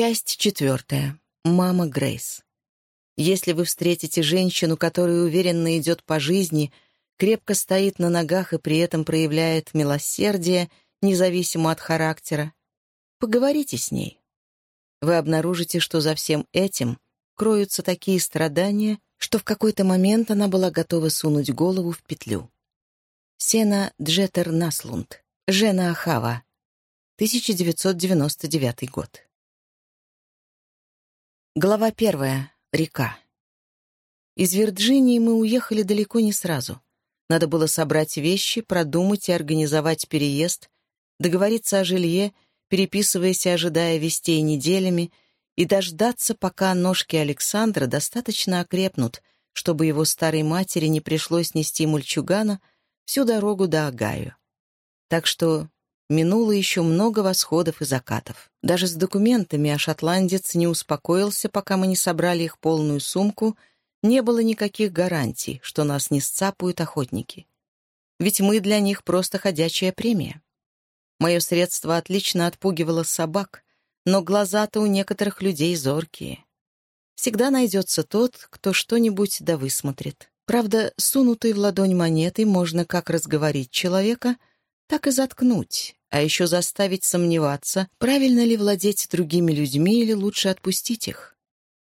Часть четвертая. Мама Грейс. Если вы встретите женщину, которая уверенно идет по жизни, крепко стоит на ногах и при этом проявляет милосердие, независимо от характера, поговорите с ней. Вы обнаружите, что за всем этим кроются такие страдания, что в какой-то момент она была готова сунуть голову в петлю. Сена Джеттер Наслунд. Жена Ахава. 1999 год. Глава первая. Река. Из Вирджинии мы уехали далеко не сразу. Надо было собрать вещи, продумать и организовать переезд, договориться о жилье, переписываясь и ожидая вестей неделями, и дождаться, пока ножки Александра достаточно окрепнут, чтобы его старой матери не пришлось нести мульчугана всю дорогу до Агаю. Так что Минуло еще много восходов и закатов. Даже с документами, а шотландец не успокоился, пока мы не собрали их полную сумку, не было никаких гарантий, что нас не сцапают охотники. Ведь мы для них просто ходячая премия. Мое средство отлично отпугивало собак, но глаза-то у некоторых людей зоркие. Всегда найдется тот, кто что-нибудь да высмотрит. Правда, сунутой в ладонь монеты можно как разговорить человека, так и заткнуть, а еще заставить сомневаться, правильно ли владеть другими людьми или лучше отпустить их.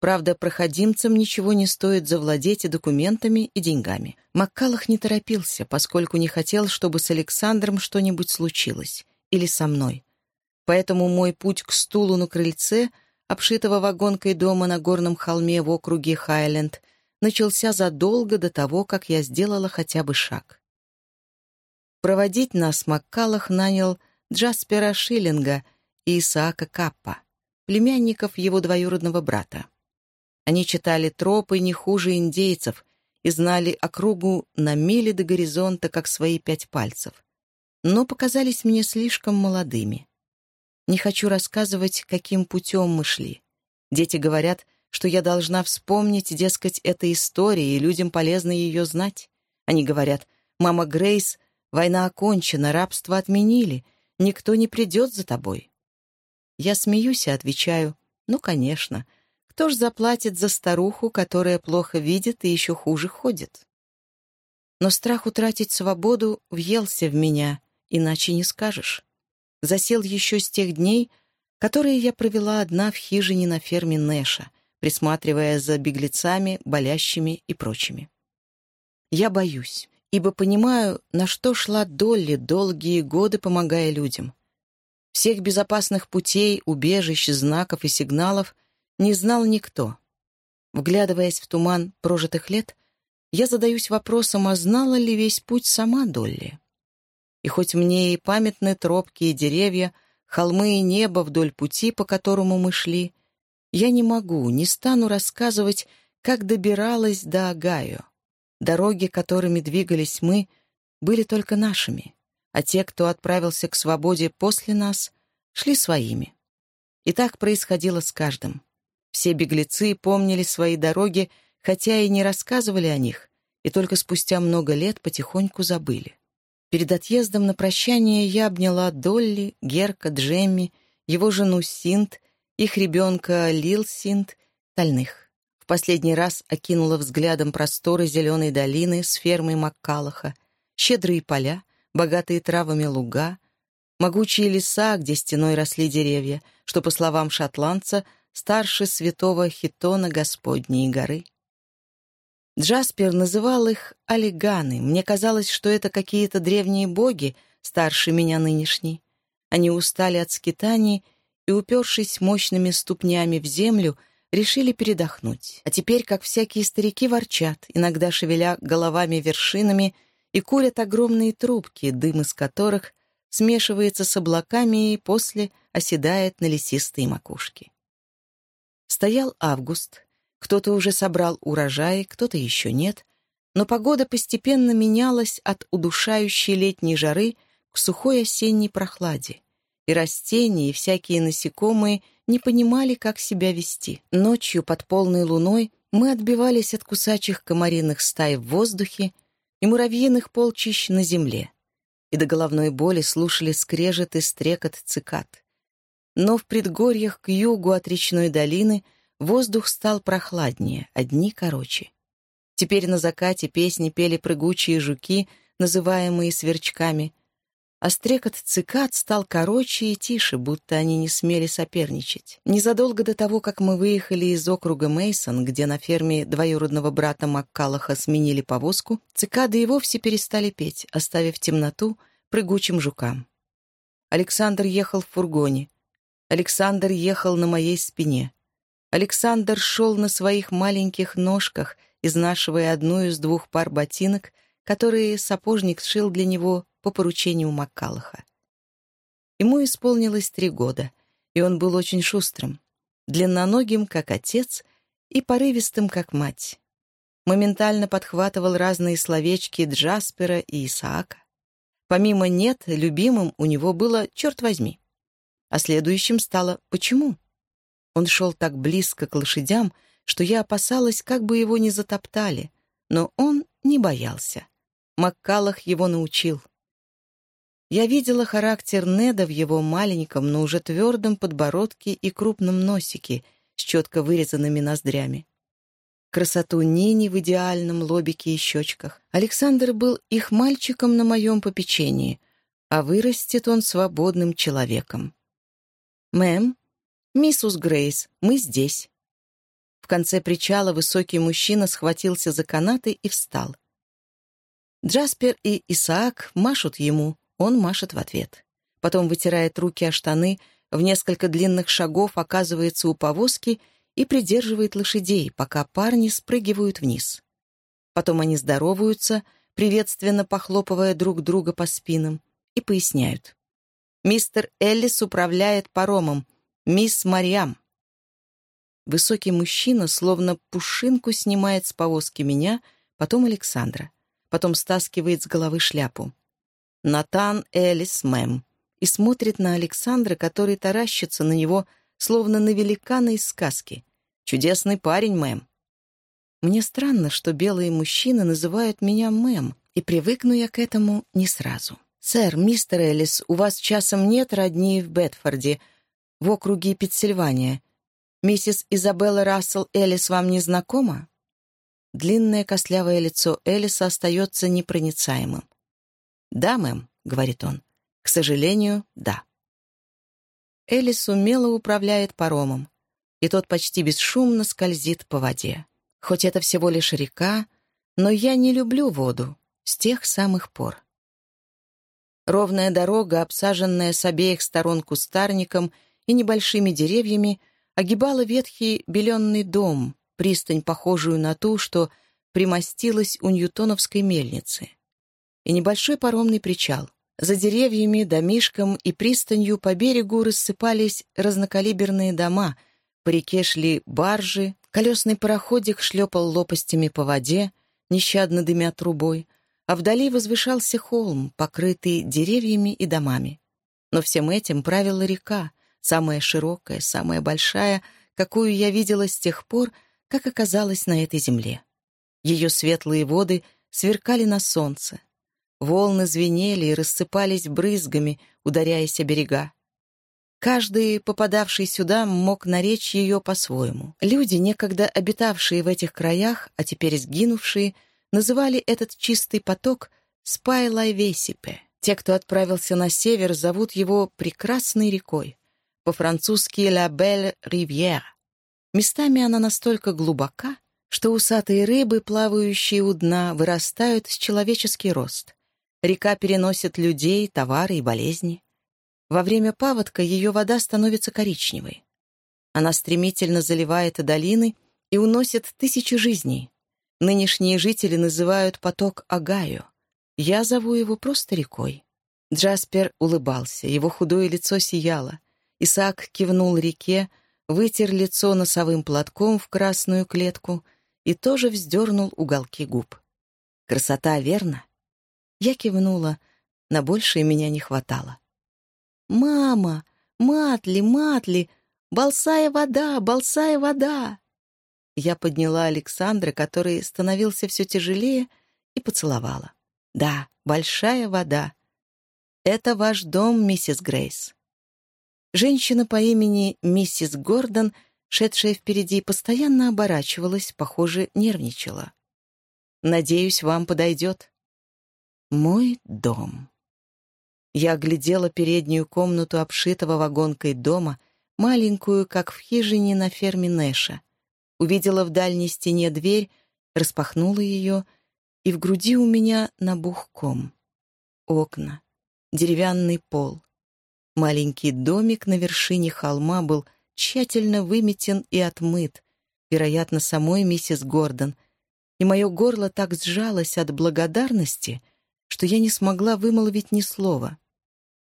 Правда, проходимцам ничего не стоит завладеть и документами, и деньгами. Маккалах не торопился, поскольку не хотел, чтобы с Александром что-нибудь случилось. Или со мной. Поэтому мой путь к стулу на крыльце, обшитого вагонкой дома на горном холме в округе Хайленд, начался задолго до того, как я сделала хотя бы шаг. Проводить нас Маккалах нанял Джаспера Шиллинга и Исаака Каппа, племянников его двоюродного брата. Они читали тропы не хуже индейцев и знали округу на мили до горизонта, как свои пять пальцев, но показались мне слишком молодыми. Не хочу рассказывать, каким путем мы шли. Дети говорят, что я должна вспомнить, дескать, эта история, и людям полезно ее знать. Они говорят, мама Грейс Война окончена, рабство отменили, никто не придет за тобой. Я смеюсь и отвечаю, ну, конечно, кто ж заплатит за старуху, которая плохо видит и еще хуже ходит? Но страх утратить свободу въелся в меня, иначе не скажешь. Засел еще с тех дней, которые я провела одна в хижине на ферме Нэша, присматривая за беглецами, болящими и прочими. Я боюсь ибо понимаю, на что шла Долли долгие годы, помогая людям. Всех безопасных путей, убежищ, знаков и сигналов не знал никто. Вглядываясь в туман прожитых лет, я задаюсь вопросом, а знала ли весь путь сама Долли? И хоть мне и памятны тропки и деревья, холмы и небо вдоль пути, по которому мы шли, я не могу, не стану рассказывать, как добиралась до Агаю. Дороги, которыми двигались мы, были только нашими, а те, кто отправился к свободе после нас, шли своими. И так происходило с каждым. Все беглецы помнили свои дороги, хотя и не рассказывали о них, и только спустя много лет потихоньку забыли. Перед отъездом на прощание я обняла Долли, Герка, Джемми, его жену Синт, их ребенка Лил Синт, тальных. В последний раз окинула взглядом просторы зеленой долины с фермой Маккалаха, щедрые поля, богатые травами луга, могучие леса, где стеной росли деревья, что, по словам шотландца, старше святого Хитона Господней горы. Джаспер называл их олиганы. Мне казалось, что это какие-то древние боги, старше меня нынешней. Они устали от скитаний и, упершись мощными ступнями в землю, решили передохнуть. А теперь, как всякие старики, ворчат, иногда шевеля головами-вершинами и курят огромные трубки, дым из которых смешивается с облаками и после оседает на лесистые макушки. Стоял август, кто-то уже собрал урожай, кто-то еще нет, но погода постепенно менялась от удушающей летней жары к сухой осенней прохладе, и растения, и всякие насекомые — не понимали, как себя вести. Ночью под полной луной мы отбивались от кусачих комариных стай в воздухе и муравьиных полчищ на земле, и до головной боли слушали скрежет и стрекот цикад. но в предгорьях к югу от речной долины воздух стал прохладнее, а дни короче. Теперь на закате песни пели прыгучие жуки, называемые сверчками, а стрекот цикад стал короче и тише, будто они не смели соперничать. Незадолго до того, как мы выехали из округа Мейсон, где на ферме двоюродного брата Маккалаха сменили повозку, цикады и вовсе перестали петь, оставив темноту прыгучим жукам. Александр ехал в фургоне. Александр ехал на моей спине. Александр шел на своих маленьких ножках, изнашивая одну из двух пар ботинок, которые сапожник сшил для него по поручению Маккалаха. Ему исполнилось три года, и он был очень шустрым, длинноногим, как отец, и порывистым, как мать. Моментально подхватывал разные словечки Джаспера и Исаака. Помимо «нет», любимым у него было «черт возьми». А следующим стало «почему?». Он шел так близко к лошадям, что я опасалась, как бы его не затоптали, но он не боялся. Маккалах его научил. Я видела характер Неда в его маленьком, но уже твердом подбородке и крупном носике с четко вырезанными ноздрями. Красоту Нини в идеальном лобике и щечках. Александр был их мальчиком на моем попечении, а вырастет он свободным человеком. «Мэм, миссус Грейс, мы здесь». В конце причала высокий мужчина схватился за канаты и встал. Джаспер и Исаак машут ему, он машет в ответ. Потом вытирает руки о штаны, в несколько длинных шагов оказывается у повозки и придерживает лошадей, пока парни спрыгивают вниз. Потом они здороваются, приветственно похлопывая друг друга по спинам, и поясняют. «Мистер Эллис управляет паромом, мисс Марьям». Высокий мужчина словно пушинку снимает с повозки меня, потом Александра, потом стаскивает с головы шляпу. Натан Элис Мэм, и смотрит на Александра, который таращится на него, словно на великана из сказки. «Чудесный парень, мэм». Мне странно, что белые мужчины называют меня мэм, и привыкну я к этому не сразу. «Сэр, мистер Элис, у вас часом нет родни в Бетфорде, в округе Пенсильвания. Миссис Изабелла Рассел Элис вам не знакома?» Длинное костлявое лицо Элиса остается непроницаемым. «Да, мэм», — говорит он. «К сожалению, да». Элис умело управляет паромом, и тот почти бесшумно скользит по воде. Хоть это всего лишь река, но я не люблю воду с тех самых пор. Ровная дорога, обсаженная с обеих сторон кустарником и небольшими деревьями, огибала ветхий беленный дом, пристань, похожую на ту, что примостилась у Ньютоновской мельницы и небольшой паромный причал. За деревьями, домишком и пристанью по берегу рассыпались разнокалиберные дома, по реке шли баржи, колесный пароходик шлепал лопастями по воде, нещадно дымя трубой, а вдали возвышался холм, покрытый деревьями и домами. Но всем этим правила река, самая широкая, самая большая, какую я видела с тех пор, как оказалась на этой земле. Ее светлые воды сверкали на солнце, Волны звенели и рассыпались брызгами, ударяясь о берега. Каждый, попадавший сюда, мог наречь ее по-своему. Люди, некогда обитавшие в этих краях, а теперь сгинувшие, называли этот чистый поток Спайлайвесипе. Те, кто отправился на север, зовут его «прекрасной рекой», по-французски «La Belle Rivière». Местами она настолько глубока, что усатые рыбы, плавающие у дна, вырастают с человеческий рост. Река переносит людей, товары и болезни. Во время паводка ее вода становится коричневой. Она стремительно заливает долины и уносит тысячи жизней. Нынешние жители называют поток Агаю. Я зову его просто рекой. Джаспер улыбался, его худое лицо сияло. Исаак кивнул реке, вытер лицо носовым платком в красную клетку и тоже вздернул уголки губ. Красота, верно? Я кивнула, на большее меня не хватало. «Мама! Матли, Матли! Болсая вода, болсая вода!» Я подняла Александра, который становился все тяжелее, и поцеловала. «Да, большая вода. Это ваш дом, миссис Грейс». Женщина по имени миссис Гордон, шедшая впереди, постоянно оборачивалась, похоже, нервничала. «Надеюсь, вам подойдет». «Мой дом». Я оглядела переднюю комнату обшитого вагонкой дома, маленькую, как в хижине на ферме Нэша. Увидела в дальней стене дверь, распахнула ее, и в груди у меня набух ком. Окна, деревянный пол. Маленький домик на вершине холма был тщательно выметен и отмыт, вероятно, самой миссис Гордон, и мое горло так сжалось от благодарности, что я не смогла вымолвить ни слова.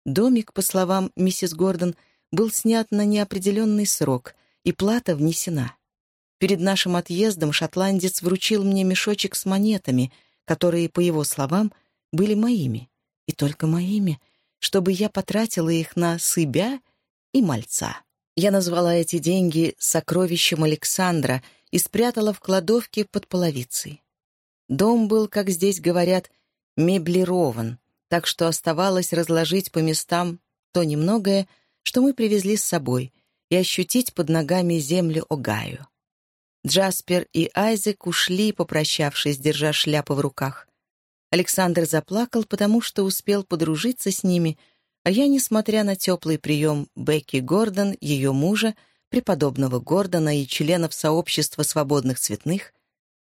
Домик, по словам миссис Гордон, был снят на неопределенный срок, и плата внесена. Перед нашим отъездом шотландец вручил мне мешочек с монетами, которые, по его словам, были моими, и только моими, чтобы я потратила их на себя и мальца. Я назвала эти деньги «сокровищем Александра» и спрятала в кладовке под половицей. Дом был, как здесь говорят, меблирован, так что оставалось разложить по местам то немногое, что мы привезли с собой, и ощутить под ногами землю Огайо. Джаспер и Айзек ушли, попрощавшись, держа шляпы в руках. Александр заплакал, потому что успел подружиться с ними, а я, несмотря на теплый прием Бекки Гордон, ее мужа, преподобного Гордона и членов сообщества свободных цветных,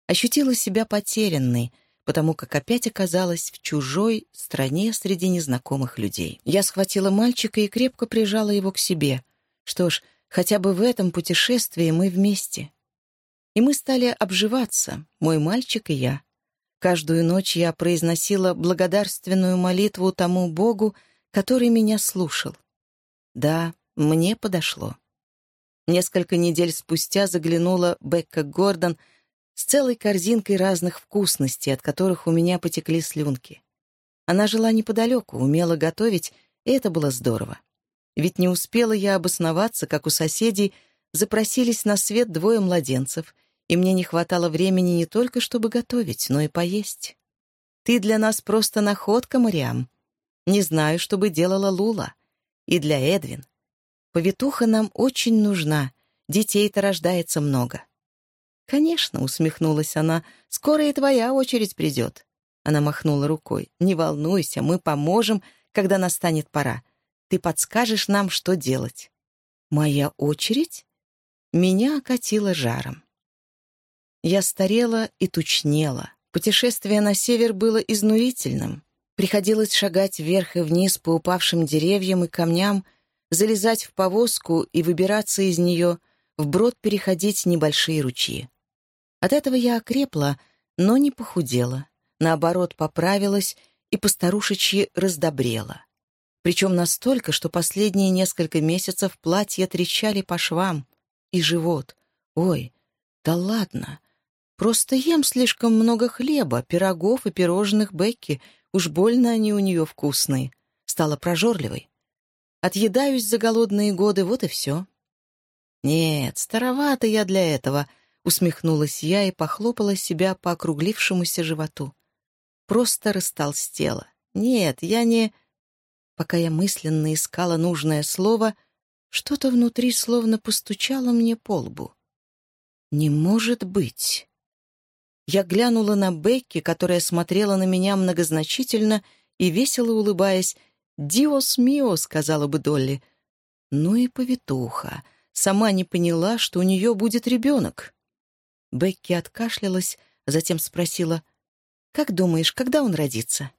ощутила себя потерянной — потому как опять оказалась в чужой стране среди незнакомых людей. Я схватила мальчика и крепко прижала его к себе. Что ж, хотя бы в этом путешествии мы вместе. И мы стали обживаться, мой мальчик и я. Каждую ночь я произносила благодарственную молитву тому Богу, который меня слушал. Да, мне подошло. Несколько недель спустя заглянула Бекка Гордон — с целой корзинкой разных вкусностей, от которых у меня потекли слюнки. Она жила неподалеку, умела готовить, и это было здорово. Ведь не успела я обосноваться, как у соседей запросились на свет двое младенцев, и мне не хватало времени не только, чтобы готовить, но и поесть. Ты для нас просто находка, Мариам. Не знаю, что бы делала Лула. И для Эдвин. Повитуха нам очень нужна, детей-то рождается много. «Конечно», — усмехнулась она, — «скоро и твоя очередь придет». Она махнула рукой. «Не волнуйся, мы поможем, когда настанет пора. Ты подскажешь нам, что делать». «Моя очередь?» Меня окатило жаром. Я старела и тучнела. Путешествие на север было изнурительным. Приходилось шагать вверх и вниз по упавшим деревьям и камням, залезать в повозку и выбираться из нее, вброд переходить небольшие ручьи. От этого я окрепла, но не похудела. Наоборот, поправилась и постарушечьи раздобрела. Причем настолько, что последние несколько месяцев платья трещали по швам. И живот. Ой, да ладно. Просто ем слишком много хлеба, пирогов и пирожных Бекки. Уж больно они у нее вкусные. Стала прожорливой. Отъедаюсь за голодные годы, вот и все. Нет, старовато я для этого — Усмехнулась я и похлопала себя по округлившемуся животу. Просто растолстела. Нет, я не... Пока я мысленно искала нужное слово, что-то внутри словно постучало мне по лбу. «Не может быть!» Я глянула на Бекки, которая смотрела на меня многозначительно и, весело улыбаясь, «Диос мио», — сказала бы Долли. Ну и повитуха. Сама не поняла, что у нее будет ребенок. Бекки откашлялась, затем спросила, «Как думаешь, когда он родится?»